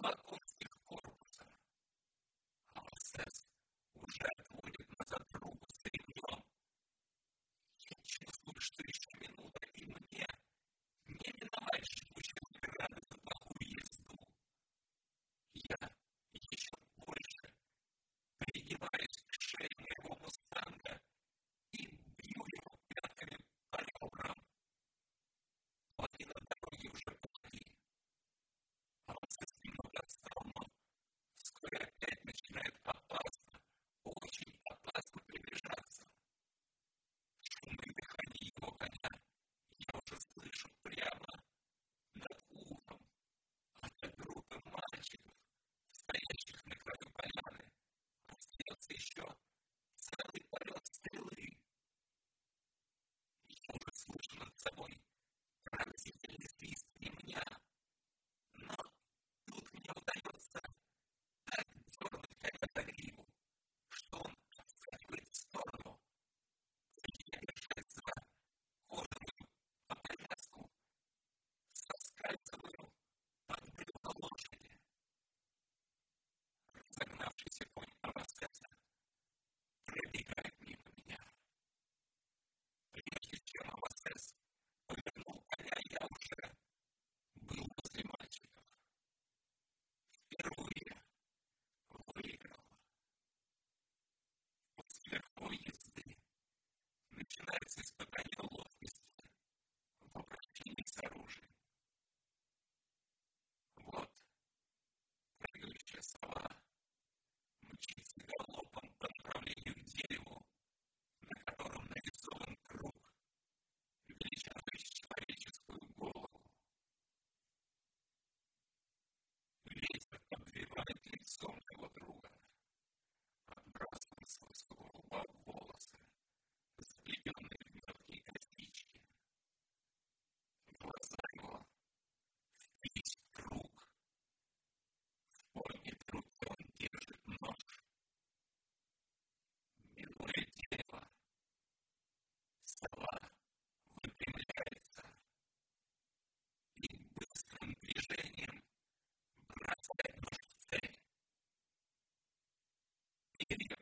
barcos beginning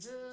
Yeah.